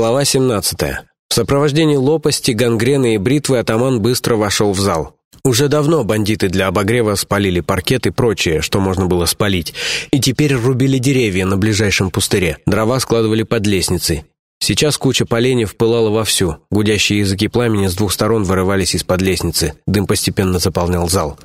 Глава 17. В сопровождении лопасти, гангрены и бритвы атаман быстро вошел в зал. Уже давно бандиты для обогрева спалили паркет и прочее, что можно было спалить, и теперь рубили деревья на ближайшем пустыре, дрова складывали под лестницей. Сейчас куча поленьев пылала вовсю, гудящие языки пламени с двух сторон вырывались из-под лестницы, дым постепенно заполнял зал.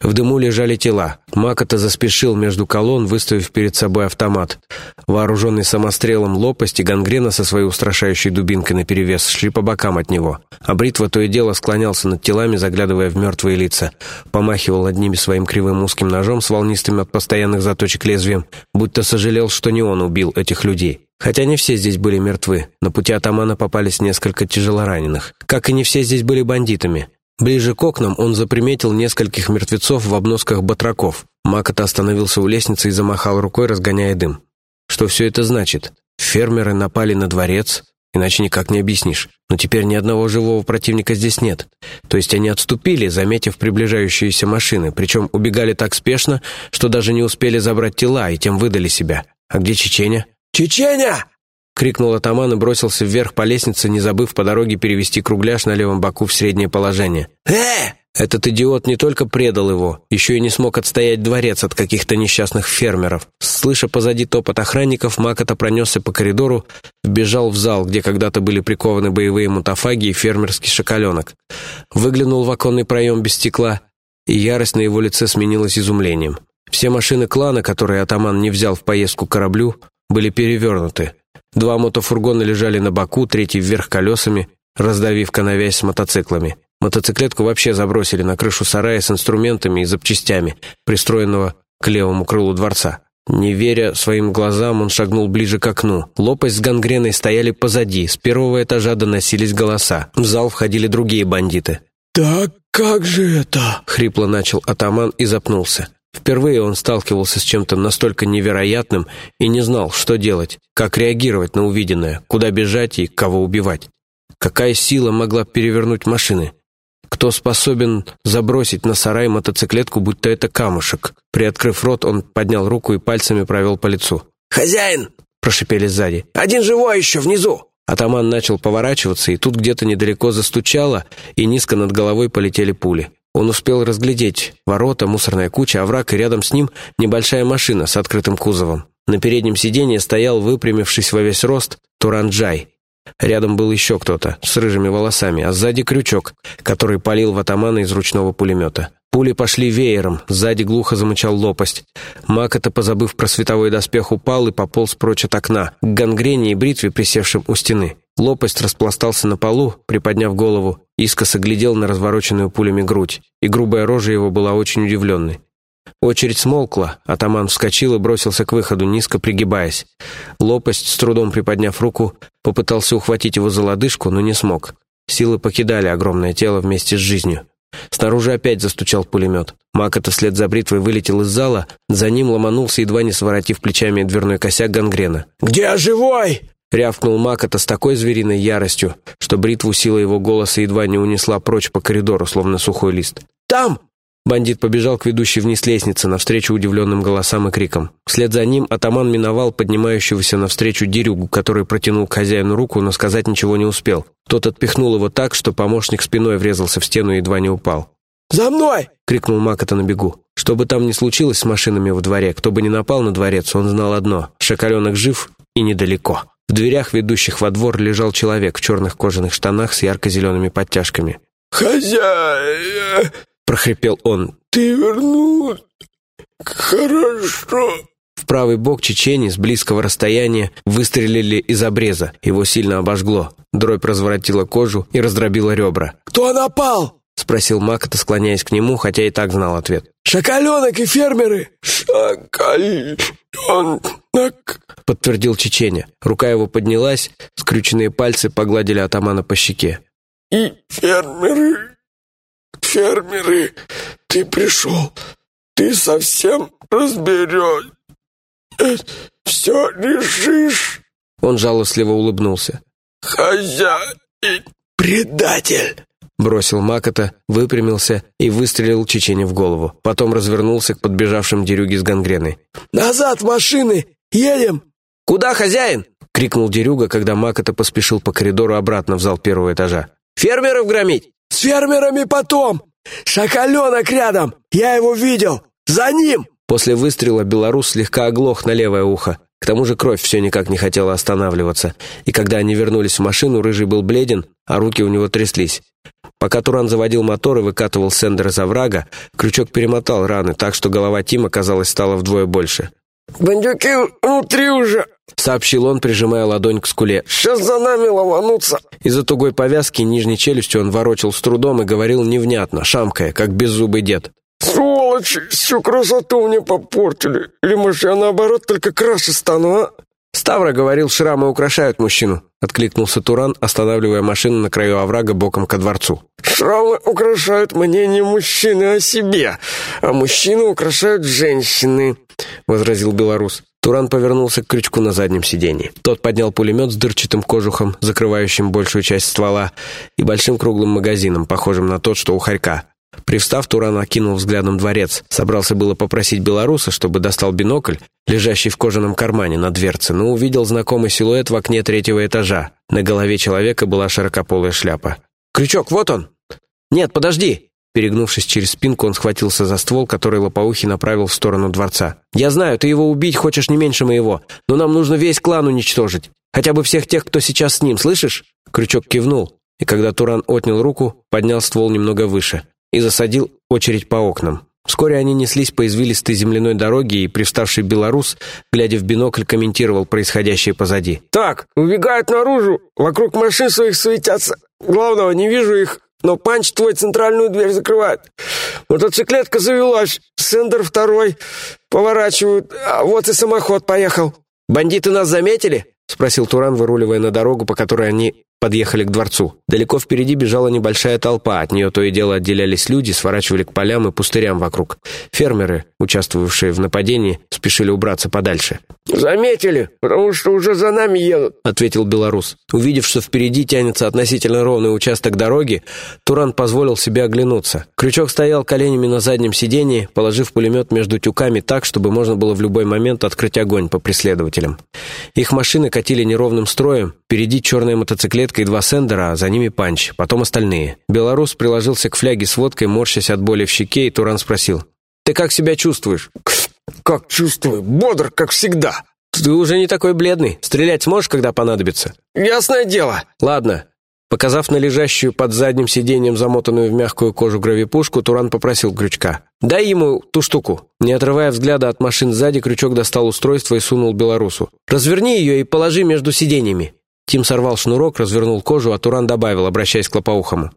В дыму лежали тела. Макота заспешил между колонн, выставив перед собой автомат. Вооруженный самострелом лопасти, гангрена со своей устрашающей дубинкой наперевес шли по бокам от него. А бритва то и дело склонялся над телами, заглядывая в мертвые лица. Помахивал над ними своим кривым узким ножом с волнистым от постоянных заточек лезвием, будто сожалел, что не он убил этих людей. Хотя не все здесь были мертвы. На пути атамана попались несколько тяжелораненых. Как и не все здесь были бандитами. Ближе к окнам он заприметил нескольких мертвецов в обносках батраков. Макота остановился у лестницы и замахал рукой, разгоняя дым. Что все это значит? Фермеры напали на дворец, иначе никак не объяснишь. Но теперь ни одного живого противника здесь нет. То есть они отступили, заметив приближающиеся машины, причем убегали так спешно, что даже не успели забрать тела и тем выдали себя. А где Чеченя? «Чеченя!» — крикнул атаман и бросился вверх по лестнице, не забыв по дороге перевести кругляш на левом боку в среднее положение. «Э!» Этот идиот не только предал его, еще и не смог отстоять дворец от каких-то несчастных фермеров. Слыша позади топот охранников, Макота пронесся по коридору, вбежал в зал, где когда-то были прикованы боевые мутафаги и фермерский шоколенок. Выглянул в оконный проем без стекла, и ярость на его лице сменилась изумлением. Все машины клана, которые атаман не взял в поездку к кораблю, были перевернуты. Два мотофургона лежали на боку, третий вверх колесами, раздавив коновязь с мотоциклами. Мотоциклетку вообще забросили на крышу сарая с инструментами и запчастями, пристроенного к левому крылу дворца. Не веря своим глазам, он шагнул ближе к окну. Лопасть с гангреной стояли позади, с первого этажа доносились голоса. В зал входили другие бандиты. «Так как же это?» — хрипло начал атаман и запнулся. Впервые он сталкивался с чем-то настолько невероятным и не знал, что делать, как реагировать на увиденное, куда бежать и кого убивать. Какая сила могла перевернуть машины? Кто способен забросить на сарай мотоциклетку, будто это камушек? Приоткрыв рот, он поднял руку и пальцами провел по лицу. «Хозяин!» – прошипели сзади. «Один живой еще внизу!» Атаман начал поворачиваться, и тут где-то недалеко застучало, и низко над головой полетели пули. Он успел разглядеть ворота, мусорная куча, овраг, и рядом с ним небольшая машина с открытым кузовом. На переднем сиденье стоял, выпрямившись во весь рост, Туранджай. Рядом был еще кто-то, с рыжими волосами, а сзади крючок, который палил в атамана из ручного пулемета. Пули пошли веером, сзади глухо замычал лопасть. Макота, позабыв про световой доспех, упал и пополз прочь от окна, к гангрене и бритве, присевшим у стены. Лопасть распластался на полу, приподняв голову, искоса глядел на развороченную пулями грудь, и грубая рожа его была очень удивленной. Очередь смолкла, атаман вскочил и бросился к выходу, низко пригибаясь. Лопасть, с трудом приподняв руку, попытался ухватить его за лодыжку, но не смог. Силы покидали огромное тело вместе с жизнью. Снаружи опять застучал пулемет. Макота вслед за бритвой вылетел из зала, за ним ломанулся, едва не своротив плечами дверной косяк гангрена. «Где живой?» Рявкнул Макота с такой звериной яростью, что бритву сила его голоса едва не унесла прочь по коридору, словно сухой лист. «Там!» Бандит побежал к ведущей вниз лестнице, навстречу удивленным голосам и крикам. Вслед за ним атаман миновал поднимающегося навстречу дерюгу, который протянул к хозяину руку, но сказать ничего не успел. Тот отпихнул его так, что помощник спиной врезался в стену и едва не упал. «За мной!» — крикнул Макота на бегу. Что бы там ни случилось с машинами во дворе, кто бы ни напал на дворец, он знал одно — Шоколенок жив и недалеко. В дверях, ведущих во двор, лежал человек в черных кожаных штанах с ярко-зелеными подтяжками. «Хозяин!» — прохрипел он. «Ты вернул? Хорошо!» В правый бок чечени с близкого расстояния выстрелили из обреза. Его сильно обожгло. Дробь разворотила кожу и раздробила ребра. «Кто напал?» — спросил Макота, склоняясь к нему, хотя и так знал ответ. «Шоколенок и фермеры!» «Шоколенок!» — подтвердил Чеченя. Рука его поднялась, скрюченные пальцы погладили атамана по щеке. «И фермеры, фермеры, ты пришел, ты совсем разберешь, все решишь?» Он жалостливо улыбнулся. «Хозяин, предатель!» Бросил Макота, выпрямился и выстрелил Чечене в голову. Потом развернулся к подбежавшим дерюге с гангреной. «Назад машины! Едем!» «Куда, хозяин?» — крикнул Дерюга, когда Макота поспешил по коридору обратно в зал первого этажа. «Фермеров громить!» «С фермерами потом! Шакаленок рядом! Я его видел! За ним!» После выстрела белорус слегка оглох на левое ухо. К тому же кровь все никак не хотела останавливаться, и когда они вернулись в машину, Рыжий был бледен, а руки у него тряслись. Пока Туран заводил мотор и выкатывал Сендер из оврага, крючок перемотал раны, так что голова Тима, казалось, стала вдвое больше. «Бандюки внутри уже!» — сообщил он, прижимая ладонь к скуле. «Сейчас за нами ломанутся!» Из-за тугой повязки нижней челюстью он ворочил с трудом и говорил невнятно, шамкая, как беззубый дед. «Сволочи! Всю красоту мне попортили! Или, может, я наоборот только краше стану, а?» «Ставра говорил, шрамы украшают мужчину», — откликнулся Туран, останавливая машину на краю оврага боком ко дворцу. «Шрамы украшают мнение мужчины о себе, а мужчины украшают женщины», — возразил белорус. Туран повернулся к крючку на заднем сиденье. Тот поднял пулемет с дырчатым кожухом, закрывающим большую часть ствола, и большим круглым магазином, похожим на тот, что у хорька. Привстав, Туран окинул взглядом дворец. Собрался было попросить белоруса, чтобы достал бинокль, лежащий в кожаном кармане на дверце, но увидел знакомый силуэт в окне третьего этажа. На голове человека была широкополая шляпа. «Крючок, вот он!» «Нет, подожди!» Перегнувшись через спинку, он схватился за ствол, который Лопоухий направил в сторону дворца. «Я знаю, ты его убить хочешь не меньше моего, но нам нужно весь клан уничтожить. Хотя бы всех тех, кто сейчас с ним, слышишь?» Крючок кивнул, и когда Туран отнял руку, поднял ствол немного выше и засадил очередь по окнам. Вскоре они неслись по извилистой земляной дороге, и приставший белорус, глядя в бинокль, комментировал происходящее позади. «Так, убегают наружу, вокруг машин своих суетятся. Главного, не вижу их, но панч твой центральную дверь закрывает. Мотоциклетка завелась, сендер второй, поворачивают, а вот и самоход поехал». «Бандиты нас заметили?» — спросил Туран, выруливая на дорогу, по которой они подъехали к дворцу. Далеко впереди бежала небольшая толпа, от нее то и дело отделялись люди, сворачивали к полям и пустырям вокруг. Фермеры, участвовавшие в нападении, спешили убраться подальше. «Заметили, потому что уже за нами едут», — ответил белорус. Увидев, что впереди тянется относительно ровный участок дороги, Туран позволил себе оглянуться. Крючок стоял коленями на заднем сидении, положив пулемет между тюками так, чтобы можно было в любой момент открыть огонь по преследователям. Их машины катили неровным строем, впереди черная мотоциклетка и два сендера, а за ними панч, потом остальные. Белорус приложился к фляге с водкой, морщась от боли в щеке, и Туран спросил. «Ты как себя чувствуешь?» «Как чувствую? Бодр, как всегда!» «Ты уже не такой бледный. Стрелять сможешь, когда понадобится?» «Ясное дело!» «Ладно». Показав на лежащую под задним сиденьем замотанную в мягкую кожу гравипушку, Туран попросил крючка. «Дай ему ту штуку». Не отрывая взгляда от машин сзади, крючок достал устройство и сунул белорусу. «Разверни ее и положи между сиденьями». Тим сорвал шнурок, развернул кожу, а Туран добавил, обращаясь к Лопоухому.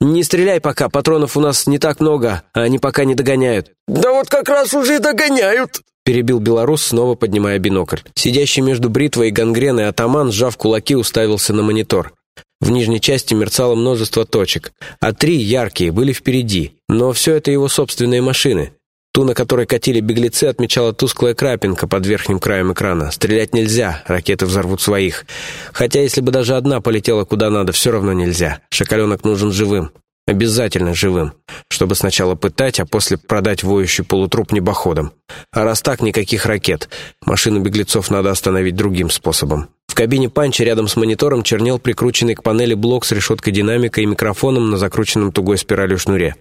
«Не стреляй пока, патронов у нас не так много, а они пока не догоняют». «Да вот как раз уже догоняют!» Перебил белорус, снова поднимая бинокль. Сидящий между бритвой и гангреной атаман, сжав кулаки, уставился на монитор. В нижней части мерцало множество точек, а три, яркие, были впереди. Но все это его собственные машины. Ту, на которой катили беглецы, отмечала тусклая крапинка под верхним краем экрана. Стрелять нельзя, ракеты взорвут своих. Хотя, если бы даже одна полетела куда надо, все равно нельзя. Шакаленок нужен живым. Обязательно живым. Чтобы сначала пытать, а после продать воющий полутруп небоходом. А раз так, никаких ракет. Машину беглецов надо остановить другим способом. В кабине панча рядом с монитором чернел прикрученный к панели блок с решеткой динамика и микрофоном на закрученном тугой спиралью шнуре.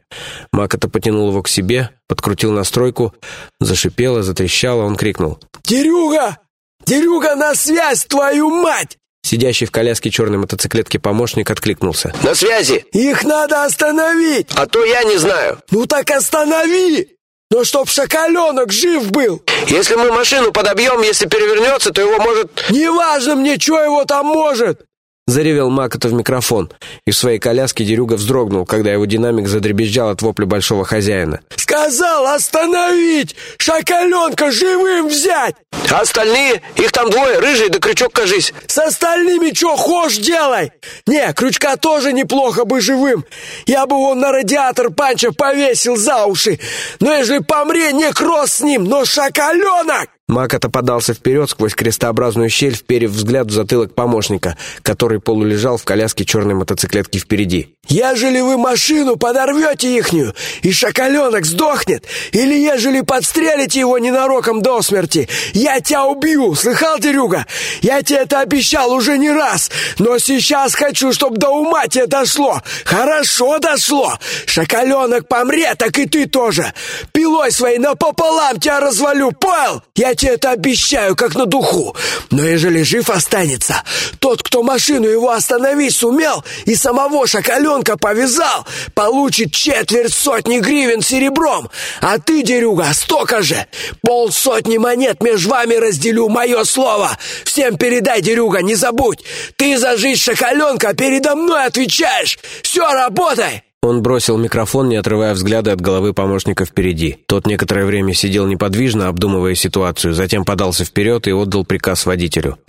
Макота потянул его к себе, подкрутил настройку, зашипело, затрещало, он крикнул. «Дерюга! Дерюга, на связь, твою мать!» Сидящий в коляске черной мотоциклетки помощник откликнулся. «На связи!» «Их надо остановить!» «А то я не знаю!» «Ну так останови!» Но чтоб шакаленок жив был! Если мы машину подобьем, если перевернется, то его может... Неважно мне, что его там может! Заревел Макота в микрофон, и в своей коляске Дерюга вздрогнул, когда его динамик задребезжал от вопля большого хозяина. «Сказал остановить! Шакаленка живым взять!» «А остальные? Их там двое, рыжий да крючок, кажись!» «С остальными что хошь делай! Не, крючка тоже неплохо бы живым! Я бы его на радиатор панча повесил за уши! Но если помре, не кросс с ним, но шакаленок!» Макота подался вперед сквозь крестообразную щель, вперев взгляд в затылок помощника, который полулежал в коляске черной мотоциклетки впереди. «Ежели вы машину подорвете ихнюю, и шакаленок сдохнет, или ежели подстрелите его ненароком до смерти, я тебя убью, слыхал, Дерюга? Я тебе это обещал уже не раз, но сейчас хочу, чтобы до ума тебе дошло. Хорошо дошло. Шакаленок помрет, так и ты тоже. Пилой своей напополам тебя развалю, понял? Я тебе это обещаю, как на духу. Но ежели жив останется, тот, кто машину его остановить сумел и самого шакаленка повязал, получит четверть сотни гривен серебром. А ты, Дерюга, столько же. Полсотни монет между вами разделю, мое слово. Всем передай, Дерюга, не забудь. Ты за жизнь шакаленка передо мной отвечаешь. Все, работай. Он бросил микрофон, не отрывая взгляда от головы помощника впереди. Тот некоторое время сидел неподвижно, обдумывая ситуацию, затем подался вперед и отдал приказ водителю.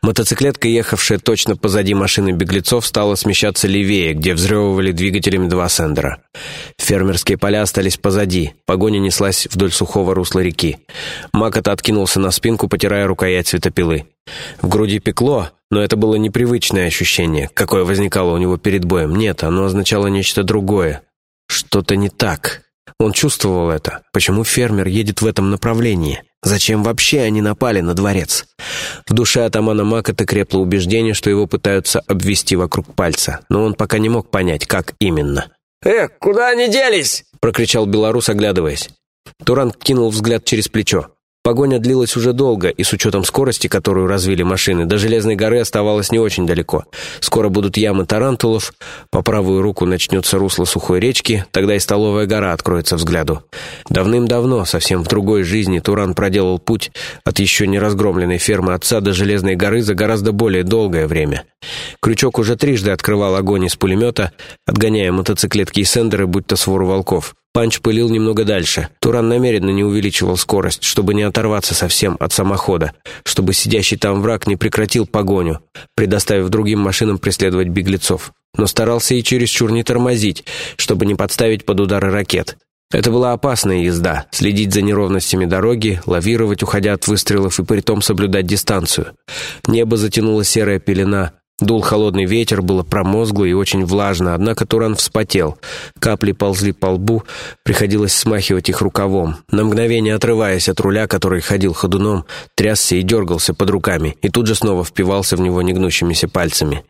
Мотоциклетка, ехавшая точно позади машины беглецов, стала смещаться левее, где взрёвывали двигателями два сендера. Фермерские поля остались позади, погоня неслась вдоль сухого русла реки. Макот откинулся на спинку, потирая рукоять светопилы. В груди пекло, но это было непривычное ощущение, какое возникало у него перед боем. Нет, оно означало нечто другое. Что-то не так. Он чувствовал это. Почему фермер едет в этом направлении? Зачем вообще они напали на дворец? В душе атамана Макота крепло убеждение, что его пытаются обвести вокруг пальца, но он пока не мог понять, как именно. «Эх, куда они делись?» — прокричал белорус, оглядываясь. Туран кинул взгляд через плечо. Погоня длилась уже долго, и с учетом скорости, которую развили машины, до Железной горы оставалось не очень далеко. Скоро будут ямы тарантулов, по правую руку начнется русло сухой речки, тогда и Столовая гора откроется взгляду. Давным-давно, совсем в другой жизни, Туран проделал путь от еще не разгромленной фермы отца до Железной горы за гораздо более долгое время. Крючок уже трижды открывал огонь из пулемета, отгоняя мотоциклетки и сендеры, будь то свору волков. Панч пылил немного дальше. Туран намеренно не увеличивал скорость, чтобы не оторваться совсем от самохода, чтобы сидящий там враг не прекратил погоню, предоставив другим машинам преследовать беглецов. Но старался и чересчур не тормозить, чтобы не подставить под удары ракет. Это была опасная езда, следить за неровностями дороги, лавировать, уходя от выстрелов и притом соблюдать дистанцию. Небо затянула серая пелена, Дул холодный ветер, было промозгло и очень влажно, однако Туран вспотел. Капли ползли по лбу, приходилось смахивать их рукавом. На мгновение отрываясь от руля, который ходил ходуном, трясся и дергался под руками, и тут же снова впивался в него негнущимися пальцами.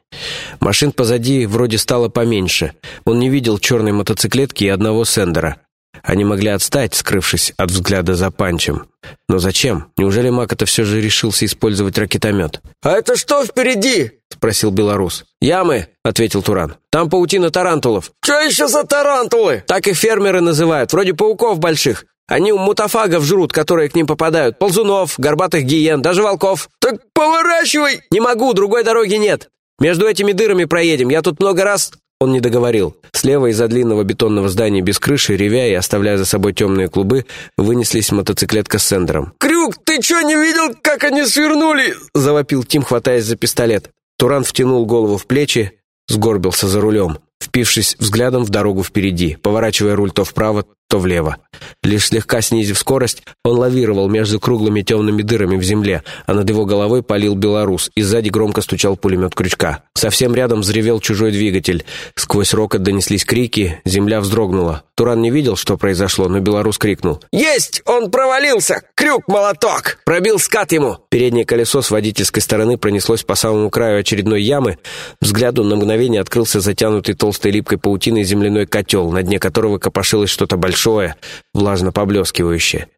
Машин позади вроде стало поменьше. Он не видел черной мотоциклетки и одного сендера. Они могли отстать, скрывшись от взгляда за панчем. Но зачем? Неужели Макота все же решился использовать ракетомет? «А это что впереди?» — спросил белорус. «Ямы», — ответил Туран. «Там паутина тарантулов». «Что еще за тарантулы?» «Так их фермеры называют, вроде пауков больших. Они и мутафагов жрут, которые к ним попадают. Ползунов, горбатых гиен, даже волков». «Так поворачивай!» «Не могу, другой дороги нет. Между этими дырами проедем. Я тут много раз...» Он не договорил. Слева из-за длинного бетонного здания без крыши, ревя и оставляя за собой темные клубы, вынеслись мотоциклетка с сендером. «Крюк, ты что, не видел, как они свернули?» — завопил Тим, хватаясь за пистолет. Туран втянул голову в плечи, сгорбился за рулем, впившись взглядом в дорогу впереди, поворачивая руль то вправо, то влево. Лишь слегка снизив скорость, он лавировал между круглыми темными дырами в земле, а над его головой палил белорус, и сзади громко стучал пулемет крючка. Совсем рядом взревел чужой двигатель. Сквозь рокот донеслись крики, земля вздрогнула. Туран не видел, что произошло, но белорус крикнул. «Есть! Он провалился! Крюк-молоток! Пробил скат ему!» Переднее колесо с водительской стороны пронеслось по самому краю очередной ямы. Взгляду на мгновение открылся затянутый толстой липкой паутиной земляной котел, на дне которого копошилось что-то большое большое, влажно поблескивающее.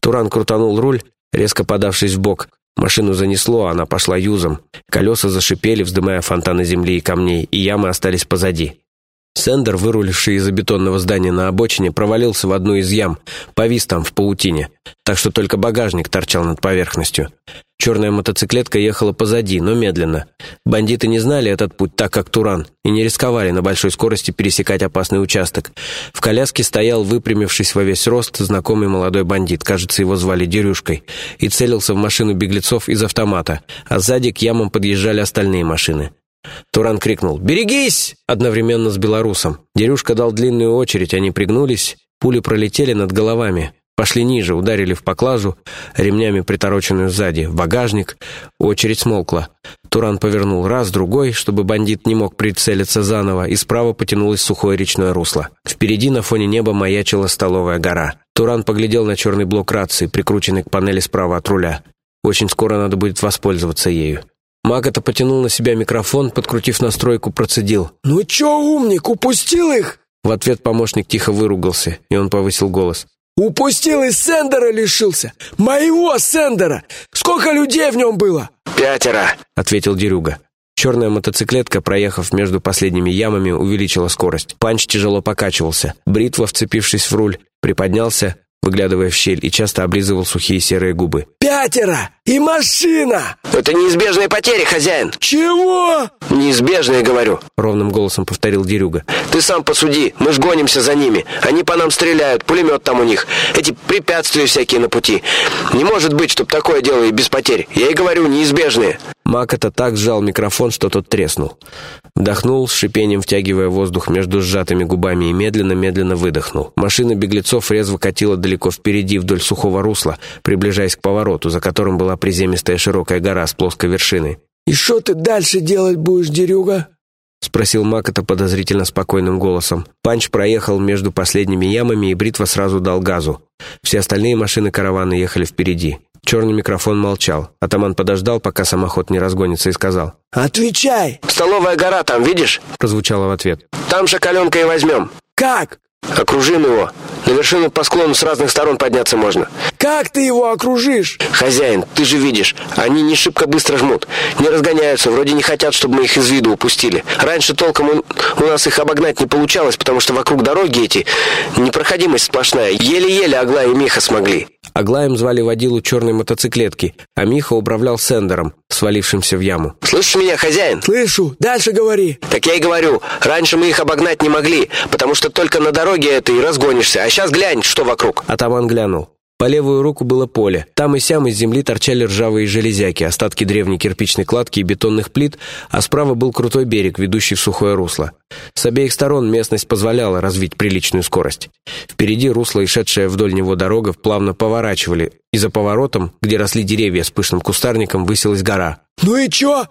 Туран крутанул руль, резко подавшись в бок. Машину занесло, она пошла юзом. Колеса зашипели, вздымая фонтаны земли и камней, и ямы остались позади. Сендер, выруливший из-за бетонного здания на обочине, провалился в одну из ям, повис там в паутине, так что только багажник торчал над поверхностью. Черная мотоциклетка ехала позади, но медленно. Бандиты не знали этот путь так, как Туран, и не рисковали на большой скорости пересекать опасный участок. В коляске стоял, выпрямившись во весь рост, знакомый молодой бандит, кажется, его звали Дерюшкой, и целился в машину беглецов из автомата, а сзади к ямам подъезжали остальные машины. Туран крикнул «Берегись!» одновременно с белорусом. Дерюшка дал длинную очередь, они пригнулись, пули пролетели над головами, Пошли ниже, ударили в поклажу, ремнями притороченную сзади, в багажник. Очередь смолкла. Туран повернул раз, другой, чтобы бандит не мог прицелиться заново, и справа потянулось сухое речное русло. Впереди на фоне неба маячила столовая гора. Туран поглядел на черный блок рации, прикрученный к панели справа от руля. Очень скоро надо будет воспользоваться ею. Магата потянул на себя микрофон, подкрутив настройку, процедил. «Ну чё, умник, упустил их?» В ответ помощник тихо выругался, и он повысил голос. «Упустил и Сендера лишился! Моего Сендера! Сколько людей в нем было?» «Пятеро», — ответил Дерюга. Черная мотоциклетка, проехав между последними ямами, увеличила скорость. Панч тяжело покачивался. Бритва, вцепившись в руль, приподнялся, выглядывая в щель, и часто облизывал сухие серые губы. «Пятеро! И машина!» «Это неизбежные потери, хозяин!» «Чего?» «Неизбежные, говорю», — ровным голосом повторил Дерюга. «Ты сам посуди, мы ж гонимся за ними. Они по нам стреляют, пулемет там у них. Эти препятствия всякие на пути. Не может быть, чтоб такое дело и без потерь. Я и говорю, неизбежные». Мак это так сжал микрофон, что тот треснул. Вдохнул, с шипением втягивая воздух между сжатыми губами и медленно-медленно выдохнул. Машина беглецов резво катила далеко впереди вдоль сухого русла, приближаясь к повороту, за которым была приземистая широкая гора с плоской вершиной. «И что ты дальше делать будешь, дерюга?» — спросил Макота подозрительно спокойным голосом. Панч проехал между последними ямами, и Бритва сразу дал газу. Все остальные машины каравана ехали впереди. Черный микрофон молчал. Атаман подождал, пока самоход не разгонится, и сказал. «Отвечай!» «Столовая гора там, видишь?» — прозвучало в ответ. «Там же каленка и возьмем». «Как?» «Окружим его. На вершину по склону с разных сторон подняться можно». «Как ты его окружишь?» «Хозяин, ты же видишь, они не шибко быстро жмут. Не разгоняются, вроде не хотят, чтобы мы их из виду упустили. Раньше толком у, у нас их обогнать не получалось, потому что вокруг дороги эти непроходимость сплошная. Еле-еле Аглая и Миха смогли». Аглаем звали водилу черной мотоциклетки, а Миха управлял сендером, свалившимся в яму. «Слышишь меня, хозяин?» «Слышу. Дальше говори». «Так я и говорю. Раньше мы их обогнать не могли, потому что только на дороге это и разгонишься. А сейчас глянь, что вокруг». Атаман глянул. По левую руку было поле. Там и сям из земли торчали ржавые железяки, остатки древней кирпичной кладки и бетонных плит, а справа был крутой берег, ведущий в сухое русло. С обеих сторон местность позволяла развить приличную скорость. Впереди русло и шедшая вдоль него дорога плавно поворачивали, и за поворотом, где росли деревья с пышным кустарником, высилась гора. «Ну и чё?»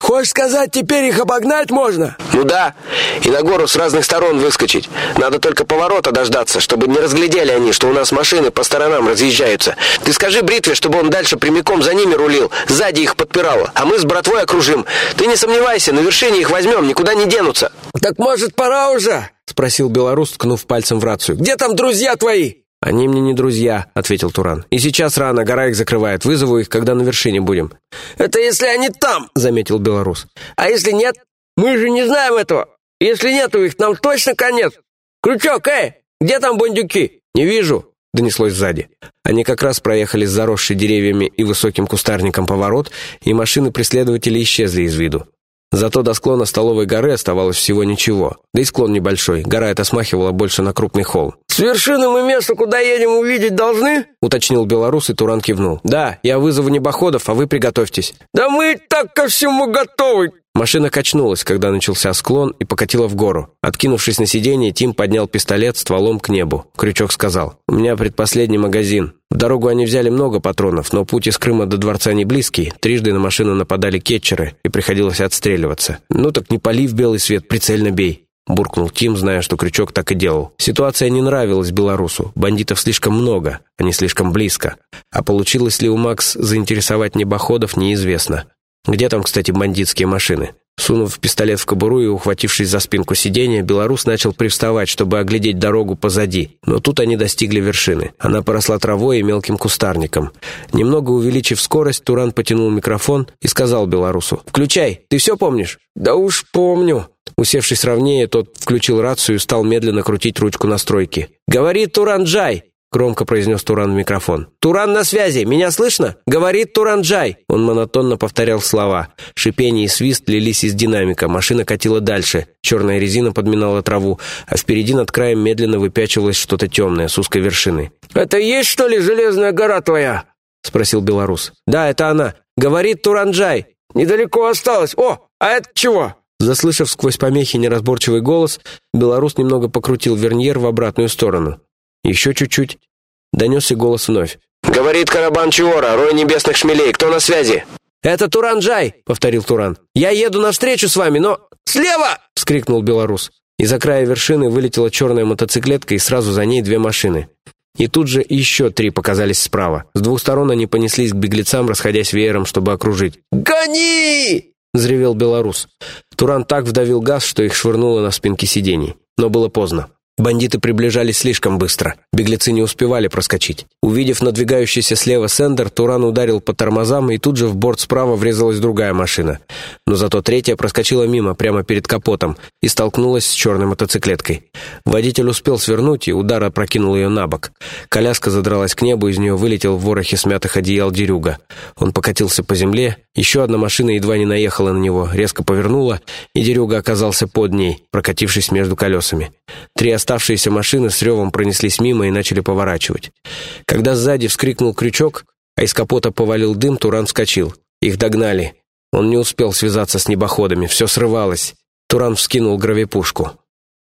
Хочешь сказать, теперь их обогнать можно? Ну да, и на гору с разных сторон выскочить. Надо только поворота дождаться, чтобы не разглядели они, что у нас машины по сторонам разъезжаются. Ты скажи Бритве, чтобы он дальше прямиком за ними рулил, сзади их подпирало, а мы с братвой окружим. Ты не сомневайся, на вершине их возьмем, никуда не денутся. Так может пора уже? Спросил белорус, ткнув пальцем в рацию. Где там друзья твои? «Они мне не друзья», — ответил Туран. «И сейчас рано, гора их закрывает. Вызову их, когда на вершине будем». «Это если они там», — заметил белорус. «А если нет? Мы же не знаем этого. Если нету их, нам точно конец. Крючок, эй, где там бандюки?» «Не вижу», — донеслось сзади. Они как раз проехали с заросшей деревьями и высоким кустарником поворот, и машины преследователей исчезли из виду. Зато до склона столовой горы оставалось всего ничего. Да и склон небольшой, гора эта смахивала больше на крупный холм. «С вершины мы место, куда едем, увидеть должны?» — уточнил белорус, и Туран кивнул. «Да, я вызову небоходов, а вы приготовьтесь». «Да мы так ко всему готовы!» Машина качнулась, когда начался склон, и покатила в гору. Откинувшись на сиденье, Тим поднял пистолет стволом к небу. Крючок сказал, «У меня предпоследний магазин. В дорогу они взяли много патронов, но путь из Крыма до дворца не близкий. Трижды на машину нападали кетчеры, и приходилось отстреливаться. Ну так не пали в белый свет, прицельно бей». Буркнул Тим, зная, что Крючок так и делал. Ситуация не нравилась белорусу. Бандитов слишком много, они слишком близко. А получилось ли у Макс заинтересовать небоходов, неизвестно. Где там, кстати, бандитские машины? Сунув пистолет в кобуру и ухватившись за спинку сиденья, белорус начал привставать, чтобы оглядеть дорогу позади. Но тут они достигли вершины. Она поросла травой и мелким кустарником. Немного увеличив скорость, Туран потянул микрофон и сказал белорусу. «Включай, ты все помнишь?» «Да уж помню». Усевшись ровнее, тот включил рацию и стал медленно крутить ручку настройки. «Говорит Туран Джай!» громко произнес Туран в микрофон. «Туран на связи! Меня слышно?» «Говорит Туран Джай!» Он монотонно повторял слова. Шипение и свист лились из динамика. Машина катила дальше. Черная резина подминала траву, а впереди над краем медленно выпячивалось что-то темное с узкой вершины. «Это есть, что ли, железная гора твоя?» — спросил белорус. «Да, это она. Говорит Туран Джай. Недалеко осталось. О, а это чего?» Заслышав сквозь помехи неразборчивый голос, белорус немного покрутил верньер в обратную сторону. Еще чуть-чуть. Донесся голос вновь. «Говорит Карабан Чиора, рой небесных шмелей. Кто на связи?» «Это Туран-Джай!» — повторил Туран. «Я еду навстречу с вами, но...» «Слева!» — вскрикнул белорус. Из-за края вершины вылетела черная мотоциклетка, и сразу за ней две машины. И тут же еще три показались справа. С двух сторон они понеслись к беглецам, расходясь веером, чтобы окружить. «Гони!» — взревел белорус. Туран так вдавил газ, что их швырнуло на спинки сидений. Но было поздно. Бандиты приближались слишком быстро. Беглецы не успевали проскочить. Увидев надвигающийся слева Сендер, Туран ударил по тормозам, и тут же в борт справа врезалась другая машина. Но зато третья проскочила мимо, прямо перед капотом, и столкнулась с черной мотоциклеткой. Водитель успел свернуть, и удар опрокинул ее на бок. Коляска задралась к небу, из нее вылетел в ворохе смятых одеял дерюга. Он покатился по земле, еще одна машина едва не наехала на него, резко повернула, и дерюга оказался под ней, прокатившись между колесами. Три оставшиеся машины с ревом пронеслись мимо и начали поворачивать. Когда сзади вскрикнул крючок, а из капота повалил дым, Туран вскочил. Их догнали. Он не успел связаться с небоходами, все срывалось. Туран вскинул гравипушку.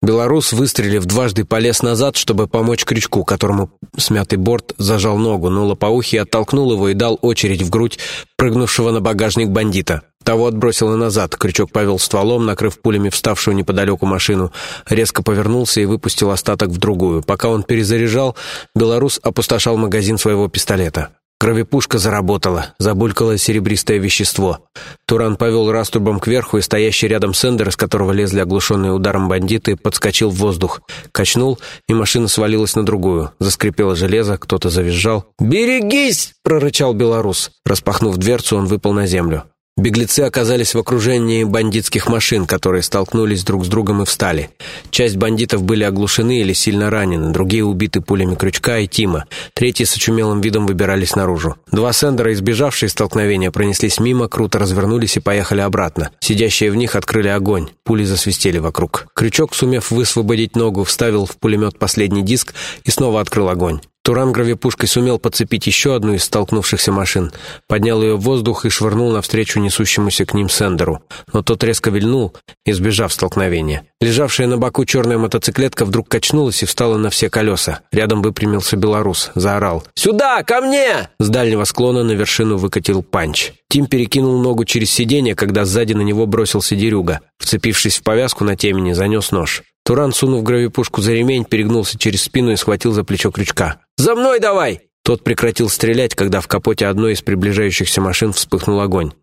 Белорус, выстрелив дважды, полез назад, чтобы помочь крючку, которому смятый борт зажал ногу, но лопоухий оттолкнул его и дал очередь в грудь прыгнувшего на багажник бандита. Того отбросило назад, крючок повел стволом, накрыв пулями вставшую неподалеку машину, резко повернулся и выпустил остаток в другую. Пока он перезаряжал, белорус опустошал магазин своего пистолета. Кровепушка заработала, забулькало серебристое вещество. Туран повел раструбом кверху, и стоящий рядом Сендер, из которого лезли оглушенные ударом бандиты, подскочил в воздух. Качнул, и машина свалилась на другую. Заскрипело железо, кто-то завизжал. «Берегись!» — прорычал белорус. Распахнув дверцу, он выпал на землю. Беглецы оказались в окружении бандитских машин, которые столкнулись друг с другом и встали. Часть бандитов были оглушены или сильно ранены, другие убиты пулями Крючка и Тима, третьи с очумелым видом выбирались наружу. Два сендера, избежавшие столкновения, пронеслись мимо, круто развернулись и поехали обратно. Сидящие в них открыли огонь, пули засвистели вокруг. Крючок, сумев высвободить ногу, вставил в пулемет последний диск и снова открыл огонь. Туран гравипушкой сумел подцепить еще одну из столкнувшихся машин, поднял ее в воздух и швырнул навстречу несущемуся к ним Сендеру, но тот резко вильнул, избежав столкновения. Лежавшая на боку черная мотоциклетка вдруг качнулась и встала на все колеса. Рядом выпрямился белорус, заорал. «Сюда, ко мне!» С дальнего склона на вершину выкатил панч. Тим перекинул ногу через сиденье, когда сзади на него бросился дерюга. Вцепившись в повязку на темени, занес нож. Туран, сунув гравипушку за ремень, перегнулся через спину и схватил за плечо крючка. «За мной давай!» Тот прекратил стрелять, когда в капоте одной из приближающихся машин вспыхнул огонь.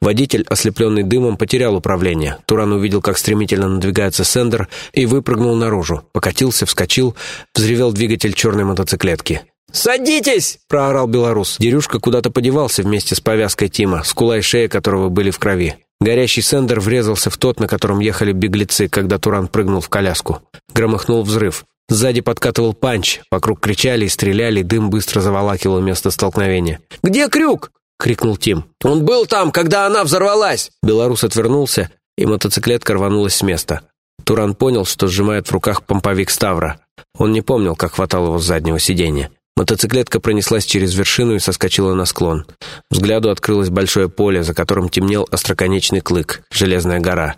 Водитель, ослепленный дымом, потерял управление. Туран увидел, как стремительно надвигается Сендер, и выпрыгнул наружу. Покатился, вскочил, взревел двигатель черной мотоциклетки. «Садитесь!» — проорал белорус. Дерюшка куда-то подевался вместе с повязкой Тима, скула и шея которого были в крови. Горящий сендер врезался в тот, на котором ехали беглецы, когда Туран прыгнул в коляску. Громыхнул взрыв. Сзади подкатывал панч, вокруг кричали и стреляли, дым быстро заволакивал место столкновения. «Где крюк?» — крикнул Тим. «Он был там, когда она взорвалась!» Белорус отвернулся, и мотоциклетка рванулась с места. Туран понял, что сжимает в руках помповик Ставра. Он не помнил, как хватал его с заднего сиденья. Мотоциклетка пронеслась через вершину и соскочила на склон. Взгляду открылось большое поле, за которым темнел остроконечный клык, железная гора.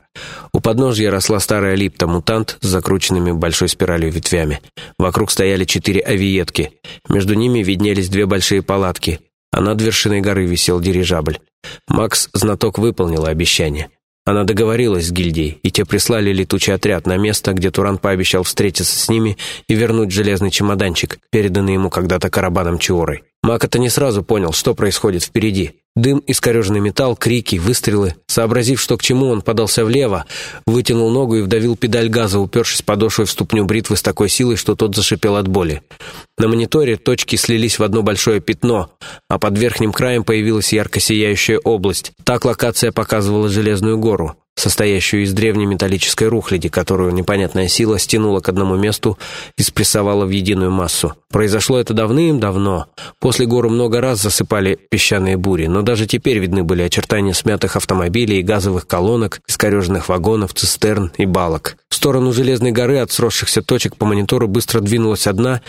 У подножья росла старая липта-мутант с закрученными большой спиралью ветвями. Вокруг стояли четыре авиетки. Между ними виднелись две большие палатки, а над вершиной горы висел дирижабль. Макс, знаток, выполнила обещание. Она договорилась с гильдией, и те прислали летучий отряд на место, где Туран пообещал встретиться с ними и вернуть железный чемоданчик, переданный ему когда-то Карабаном Чиорой. Мак это не сразу понял, что происходит впереди. Дым, искореженный металл, крики, выстрелы. Сообразив, что к чему, он подался влево, вытянул ногу и вдавил педаль газа, упершись подошвой в ступню бритвы с такой силой, что тот зашипел от боли. На мониторе точки слились в одно большое пятно, а под верхним краем появилась ярко сияющая область. Так локация показывала Железную гору состоящую из древней металлической рухляди, которую непонятная сила стянула к одному месту и спрессовала в единую массу. Произошло это давным-давно. После гору много раз засыпали песчаные бури, но даже теперь видны были очертания смятых автомобилей и газовых колонок, искореженных вагонов, цистерн и балок. В сторону Железной горы от сросшихся точек по монитору быстро двинулась одна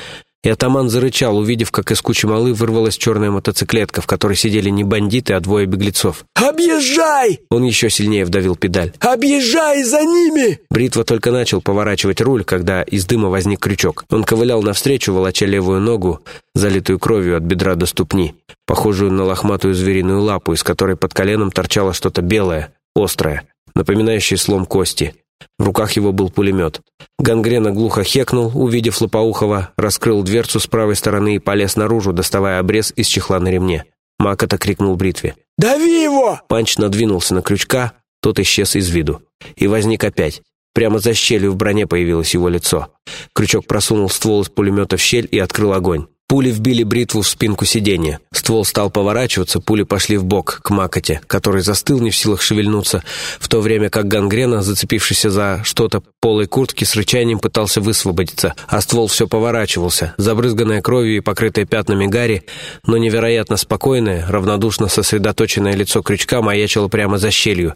и атаман зарычал, увидев, как из кучи малы вырвалась черная мотоциклетка, в которой сидели не бандиты, а двое беглецов. «Объезжай!» Он еще сильнее вдавил педаль. «Объезжай за ними!» Бритва только начал поворачивать руль, когда из дыма возник крючок. Он ковылял навстречу, волоча левую ногу, залитую кровью от бедра до ступни, похожую на лохматую звериную лапу, из которой под коленом торчало что-то белое, острое, напоминающее слом кости. В руках его был пулемет. Гангрена глухо хекнул, увидев Лопоухова, раскрыл дверцу с правой стороны и полез наружу, доставая обрез из чехла на ремне. Макота крикнул бритве. «Дави его!» Панч надвинулся на крючка, тот исчез из виду. И возник опять. Прямо за щелью в броне появилось его лицо. Крючок просунул ствол из пулемета в щель и открыл огонь. Пули вбили бритву в спинку сиденья. Ствол стал поворачиваться, пули пошли в бок к Макоте, который застыл не в силах шевельнуться, в то время как гангрена, зацепившийся за что-то полой куртки, с рычанием пытался высвободиться, а ствол все поворачивался, забрызганное кровью и покрытое пятнами гари, но невероятно спокойное, равнодушно сосредоточенное лицо крючка маячило прямо за щелью.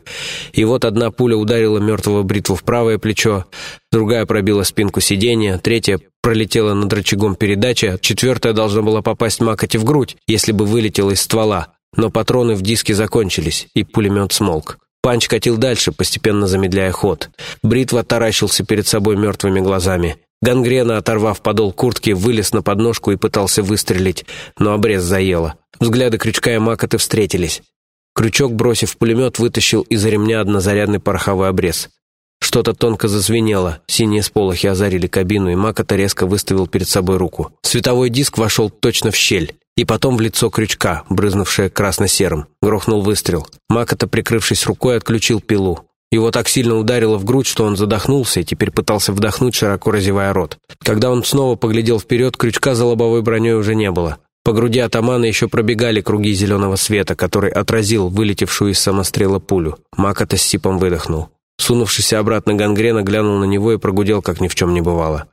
И вот одна пуля ударила мертвого бритву в правое плечо, другая пробила спинку сиденья, третья пролетела над рычагом передачи, а четвертая должна была попасть Макоте в грудь, если бы вылетела из ствола. Но патроны в диске закончились, и пулемет смолк. Панч катил дальше, постепенно замедляя ход. Бритва таращился перед собой мертвыми глазами. Гангрена, оторвав подол куртки, вылез на подножку и пытался выстрелить, но обрез заело. Взгляды крючка и макоты встретились. Крючок, бросив пулемет, вытащил из ремня однозарядный пороховой обрез. Что-то тонко зазвенело, синие сполохи озарили кабину, и Макота резко выставил перед собой руку. Световой диск вошел точно в щель, и потом в лицо крючка, брызнувшее красно-серым. Грохнул выстрел. Макота, прикрывшись рукой, отключил пилу. Его так сильно ударило в грудь, что он задохнулся и теперь пытался вдохнуть, широко разевая рот. Когда он снова поглядел вперед, крючка за лобовой броней уже не было. По груди атамана еще пробегали круги зеленого света, который отразил вылетевшую из самострела пулю. Макота с сипом выдохнул. Сунувшийся обратно гангрена глянул на него и прогудел, как ни в чем не бывало.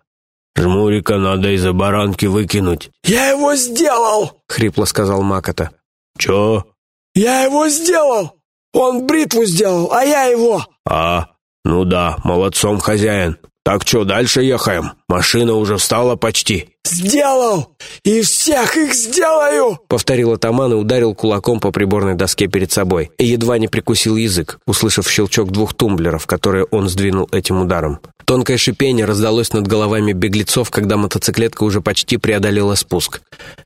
«Жмурика надо из-за баранки выкинуть». «Я его сделал!» — хрипло сказал Макота. «Чё?» «Я его сделал! Он бритву сделал, а я его!» «А, ну да, молодцом, хозяин. Так что, дальше ехаем? Машина уже встала почти». «Сделал! И всех их сделаю!» Повторил атаман и ударил кулаком по приборной доске перед собой. И едва не прикусил язык, услышав щелчок двух тумблеров, которые он сдвинул этим ударом. Тонкое шипение раздалось над головами беглецов, когда мотоциклетка уже почти преодолела спуск.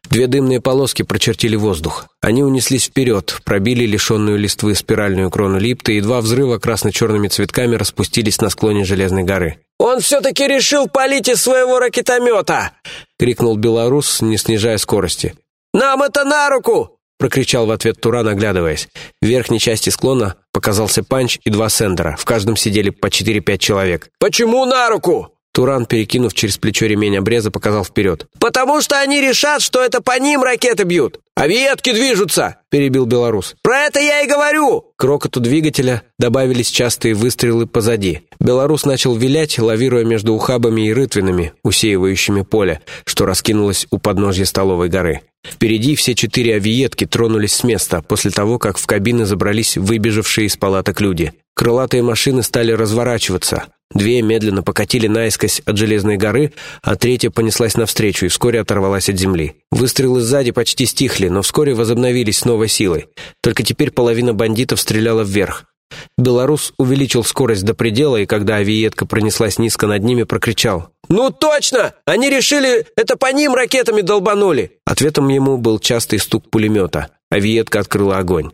Две дымные полоски прочертили воздух. Они унеслись вперед, пробили лишенную листвы спиральную крону липты, и два взрыва красно-черными цветками распустились на склоне Железной горы. «Он все-таки решил палить из своего ракетомета!» — крикнул белорус, не снижая скорости. «Нам это на руку!» — прокричал в ответ Туран, оглядываясь. В верхней части склона показался панч и два сендера. В каждом сидели по 4-5 человек. «Почему на руку?» Туран, перекинув через плечо ремень обреза, показал вперед. «Потому что они решат, что это по ним ракеты бьют, а ветки движутся!» — перебил белорус. «Про это я и говорю!» К рокоту двигателя добавились частые выстрелы позади. Белорус начал вилять, лавируя между ухабами и рытвинами, усеивающими поле, что раскинулось у подножья столовой горы. Впереди все четыре авиетки тронулись с места после того, как в кабины забрались выбежавшие из палаток люди. Крылатые машины стали разворачиваться. Две медленно покатили наискось от Железной горы, а третья понеслась навстречу и вскоре оторвалась от земли. Выстрелы сзади почти стихли, но вскоре возобновились с новой силой. Только теперь половина бандитов стреляла вверх. Белорус увеличил скорость до предела, и когда авиетка пронеслась низко над ними, прокричал. «Ну точно! Они решили, это по ним ракетами долбанули!» Ответом ему был частый стук пулемета. Авиетка открыла огонь.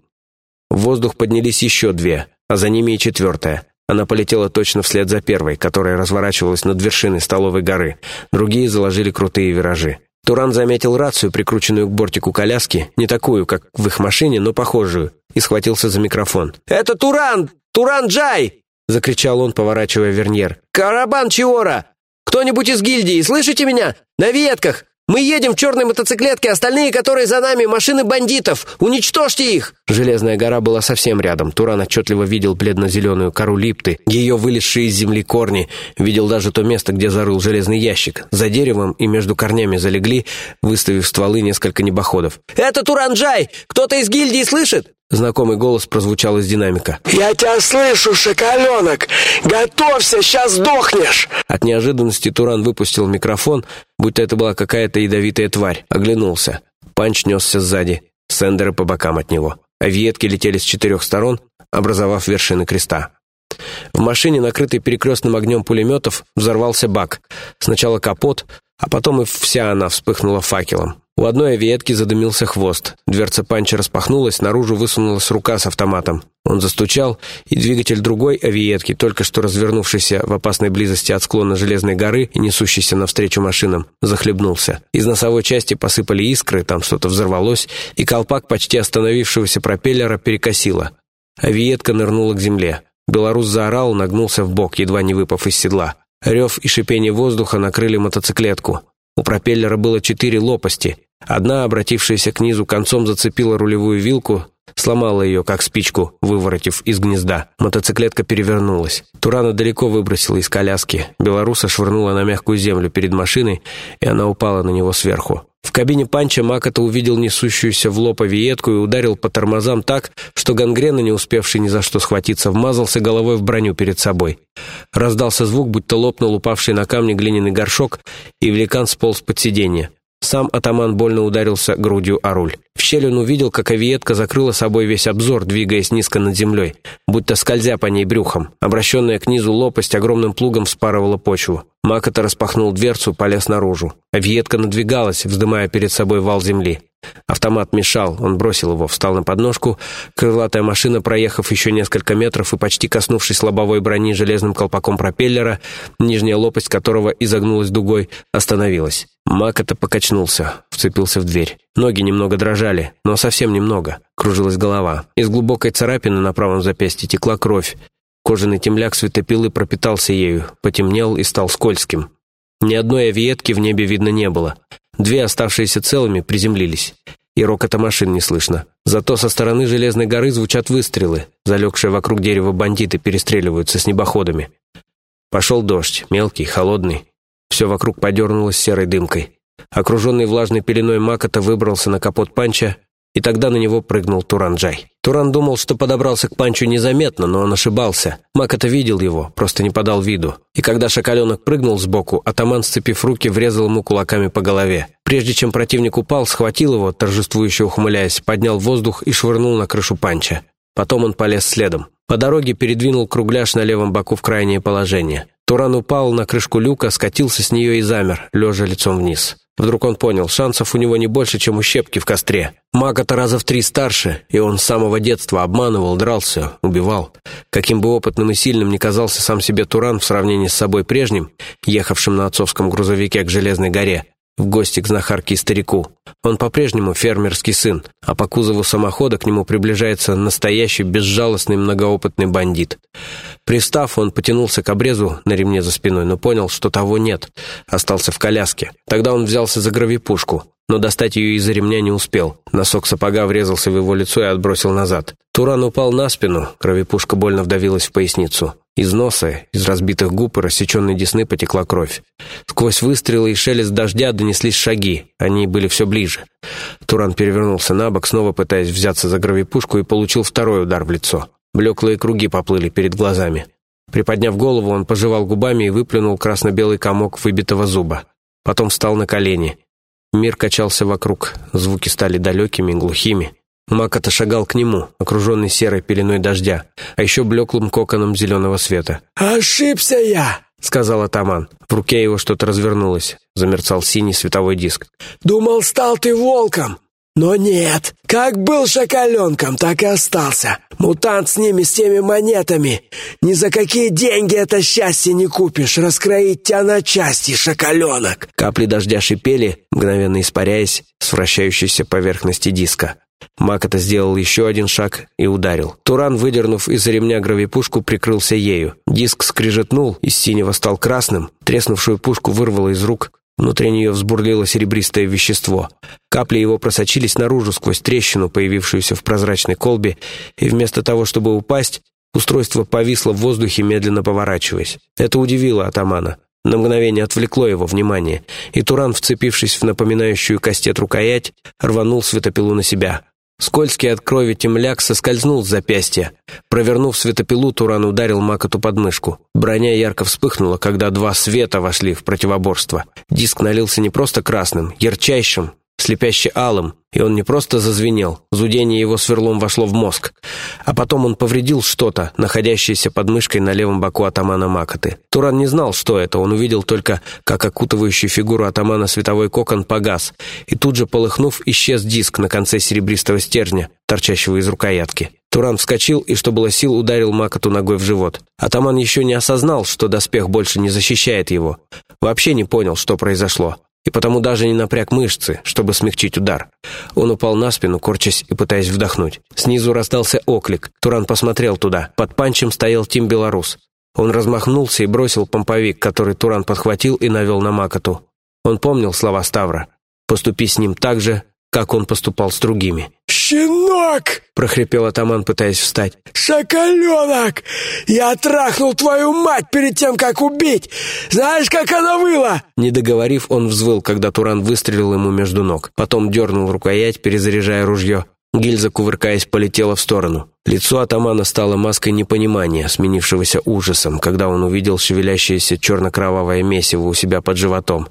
В воздух поднялись еще две, а за ними и четвертая. Она полетела точно вслед за первой, которая разворачивалась над вершиной столовой горы. Другие заложили крутые виражи. Туран заметил рацию, прикрученную к бортику коляски, не такую, как в их машине, но похожую, и схватился за микрофон. «Это Туран! Туран Джай!» — закричал он, поворачивая верньер. «Карабан Чиора! Кто-нибудь из гильдии, слышите меня? На ветках! Мы едем в черной мотоциклетке, остальные, которые за нами, машины бандитов! Уничтожьте их!» Железная гора была совсем рядом. Туран отчетливо видел бледно-зеленую кору липты, ее вылезшие из земли корни, видел даже то место, где зарыл железный ящик. За деревом и между корнями залегли, выставив стволы несколько небоходов. «Это Туранджай! Кто-то из гильдии слышит? Знакомый голос прозвучал из динамика. «Я тебя слышу, шоколенок! Готовься, сейчас сдохнешь!» От неожиданности Туран выпустил микрофон, будто это была какая-то ядовитая тварь. Оглянулся. Панч несся сзади, сендеры по бокам от него. А ветки летели с четырех сторон, образовав вершины креста. В машине, накрытой перекрестным огнем пулеметов, взорвался бак. Сначала капот, а потом и вся она вспыхнула факелом. У одной авиетки задымился хвост. Дверца панча распахнулась, наружу высунулась рука с автоматом. Он застучал, и двигатель другой авиетки, только что развернувшийся в опасной близости от склона Железной горы и несущийся навстречу машинам, захлебнулся. Из носовой части посыпали искры, там что-то взорвалось, и колпак почти остановившегося пропеллера перекосило. Авиетка нырнула к земле. Белорус заорал, нагнулся в бок, едва не выпав из седла. Рев и шипение воздуха накрыли мотоциклетку. У пропеллера было четыре лопасти, Одна, обратившаяся к низу, концом зацепила рулевую вилку, сломала ее, как спичку, выворотив из гнезда. Мотоциклетка перевернулась. Турана далеко выбросила из коляски. Белоруса швырнула на мягкую землю перед машиной, и она упала на него сверху. В кабине панча Макота увидел несущуюся в лоб авиетку и ударил по тормозам так, что гангрена, не успевший ни за что схватиться, вмазался головой в броню перед собой. Раздался звук, будто лопнул упавший на камни глиняный горшок, и великан сполз под сиденье. Сам атаман больно ударился грудью о руль. В щель он увидел, как авиетка закрыла собой весь обзор, двигаясь низко над землей, будто скользя по ней брюхом. Обращенная к низу лопасть огромным плугом вспарывала почву. Макота распахнул дверцу, полез наружу. Авиетка надвигалась, вздымая перед собой вал земли. Автомат мешал, он бросил его, встал на подножку. Крылатая машина, проехав еще несколько метров и почти коснувшись лобовой брони железным колпаком пропеллера, нижняя лопасть которого изогнулась дугой, остановилась. Макота покачнулся, вцепился в дверь. Ноги немного дрожали, но совсем немного. Кружилась голова. Из глубокой царапины на правом запястье текла кровь. Кожаный темляк светопилы пропитался ею, потемнел и стал скользким. Ни одной авиетки в небе видно не было. Две, оставшиеся целыми, приземлились. И рокота машин не слышно. Зато со стороны Железной горы звучат выстрелы. Залегшие вокруг дерева бандиты перестреливаются с небоходами. Пошел дождь, мелкий, холодный. Все вокруг подернулось серой дымкой. Окруженный влажной пеленой Макота выбрался на капот панча, и тогда на него прыгнул Туранджай. Туран думал, что подобрался к Панчу незаметно, но он ошибался. Макота видел его, просто не подал виду. И когда шакаленок прыгнул сбоку, атаман, сцепив руки, врезал ему кулаками по голове. Прежде чем противник упал, схватил его, торжествующе ухмыляясь, поднял воздух и швырнул на крышу Панча. Потом он полез следом. По дороге передвинул кругляш на левом боку в крайнее положение. Туран упал на крышку люка, скатился с нее и замер, лежа лицом вниз. Вдруг он понял, шансов у него не больше, чем у щепки в костре. Мага-то раза в три старше, и он с самого детства обманывал, дрался, убивал. Каким бы опытным и сильным ни казался сам себе Туран в сравнении с собой прежним, ехавшим на отцовском грузовике к Железной горе, в гости к знахарке и старику. Он по-прежнему фермерский сын, а по кузову самохода к нему приближается настоящий безжалостный многоопытный бандит. Пристав, он потянулся к обрезу на ремне за спиной, но понял, что того нет, остался в коляске. Тогда он взялся за гравипушку, но достать ее из-за ремня не успел. Носок сапога врезался в его лицо и отбросил назад. Туран упал на спину, кровипушка больно вдавилась в поясницу. Из носа, из разбитых губ и рассеченной десны потекла кровь. Сквозь выстрелы и шелест дождя донеслись шаги. Они были все ближе. Туран перевернулся на бок, снова пытаясь взяться за гравипушку, и получил второй удар в лицо. Блеклые круги поплыли перед глазами. Приподняв голову, он пожевал губами и выплюнул красно-белый комок выбитого зуба. Потом встал на колени. Мир качался вокруг, звуки стали далекими, глухими. Макота шагал к нему, окруженный серой пеленой дождя, а еще блеклым коконом зеленого света. «Ошибся я!» — сказал атаман. В руке его что-то развернулось. Замерцал синий световой диск. «Думал, стал ты волком! Но нет! Как был шакаленком, так и остался. Мутант с ними, с теми монетами. Ни за какие деньги это счастье не купишь. Раскроить тебя на части, шакаленок!» Капли дождя шипели, мгновенно испаряясь с вращающейся поверхности диска. Макота сделал еще один шаг и ударил. Туран, выдернув из ремня гравипушку, прикрылся ею. Диск скрижетнул, из синего стал красным, треснувшую пушку вырвало из рук, внутри нее взбурлило серебристое вещество. Капли его просочились наружу сквозь трещину, появившуюся в прозрачной колбе, и вместо того, чтобы упасть, устройство повисло в воздухе, медленно поворачиваясь. Это удивило атамана. На мгновение отвлекло его внимание, и Туран, вцепившись в напоминающую кастет рукоять, рванул светопилу на себя. Скользкий от крови темляк соскользнул с запястья. Провернув светопилу, Туран ударил Макоту под мышку. Броня ярко вспыхнула, когда два света вошли в противоборство. Диск налился не просто красным, ярчайшим, слепяще алым, и он не просто зазвенел, зудение его сверлом вошло в мозг, а потом он повредил что-то, находящееся под мышкой на левом боку атамана Макоты. Туран не знал, что это, он увидел только, как окутывающий фигуру атамана световой кокон погас, и тут же, полыхнув, исчез диск на конце серебристого стержня, торчащего из рукоятки. Туран вскочил и, что было сил, ударил Макоту ногой в живот. Атаман еще не осознал, что доспех больше не защищает его. Вообще не понял, что произошло и потому даже не напряг мышцы, чтобы смягчить удар. Он упал на спину, корчась и пытаясь вдохнуть. Снизу раздался оклик. Туран посмотрел туда. Под панчем стоял Тим Белорус. Он размахнулся и бросил помповик, который Туран подхватил и навел на Макоту. Он помнил слова Ставра. «Поступи с ним так же, как он поступал с другими. «Щенок!» — прохрипел атаман, пытаясь встать. «Шоколенок! Я трахнул твою мать перед тем, как убить! Знаешь, как она выла?» Не договорив, он взвыл, когда Туран выстрелил ему между ног. Потом дернул рукоять, перезаряжая ружье. Гильза, кувыркаясь, полетела в сторону. Лицо атамана стало маской непонимания, сменившегося ужасом, когда он увидел шевелящееся черно-кровавое месиво у себя под животом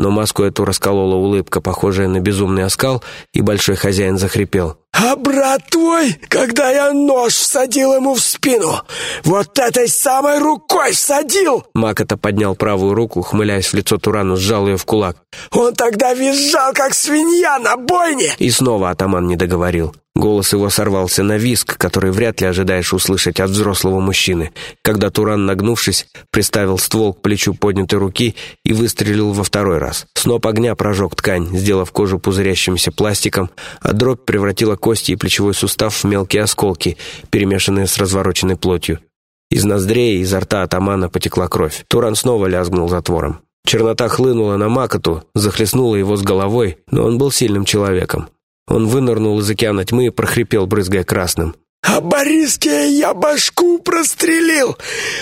но маску эту расколола улыбка, похожая на безумный оскал, и большой хозяин захрипел. «А брат твой, когда я нож всадил ему в спину, вот этой самой рукой всадил!» Макота поднял правую руку, хмыляясь в лицо Турану, сжал ее в кулак. «Он тогда визжал, как свинья на бойне!» И снова атаман не договорил. Голос его сорвался на виск, который вряд ли ожидаешь услышать от взрослого мужчины, когда Туран, нагнувшись, приставил ствол к плечу поднятой руки и выстрелил во второй раз. Сноп огня прожег ткань, сделав кожу пузырящимся пластиком, а дробь превратила кости и плечевой сустав в мелкие осколки, перемешанные с развороченной плотью. Из ноздрей и изо рта атамана потекла кровь. Туран снова лязгнул затвором. Чернота хлынула на Макоту, захлестнула его с головой, но он был сильным человеком. Он вынырнул из океана тьмы и прохрипел, брызгая красным. «А Бориске я башку прострелил!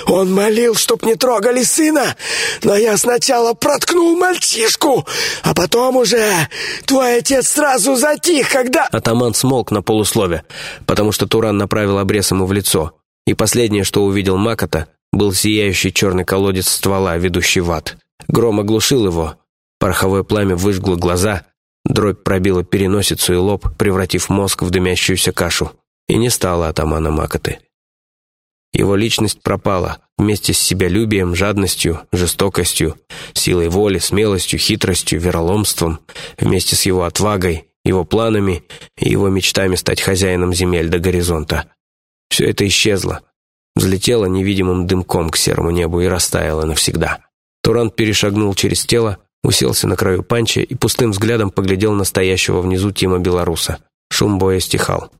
Он молил, чтоб не трогали сына, но я сначала проткнул мальчишку, а потом уже твой отец сразу затих, когда...» Атаман смолк на полуслове, потому что Туран направил обрез ему в лицо, и последнее, что увидел Макота, был сияющий черный колодец ствола, ведущий в ад. Гром оглушил его, пороховое пламя выжгло глаза, Дробь пробила переносицу и лоб, превратив мозг в дымящуюся кашу. И не стало атамана Макоты. Его личность пропала вместе с себялюбием, жадностью, жестокостью, силой воли, смелостью, хитростью, вероломством, вместе с его отвагой, его планами и его мечтами стать хозяином земель до горизонта. Все это исчезло, взлетело невидимым дымком к серому небу и растаяло навсегда. Турант перешагнул через тело, уселся на краю панча и пустым взглядом поглядел на стоящего внизу Тима Белоруса. Шум боя стихал.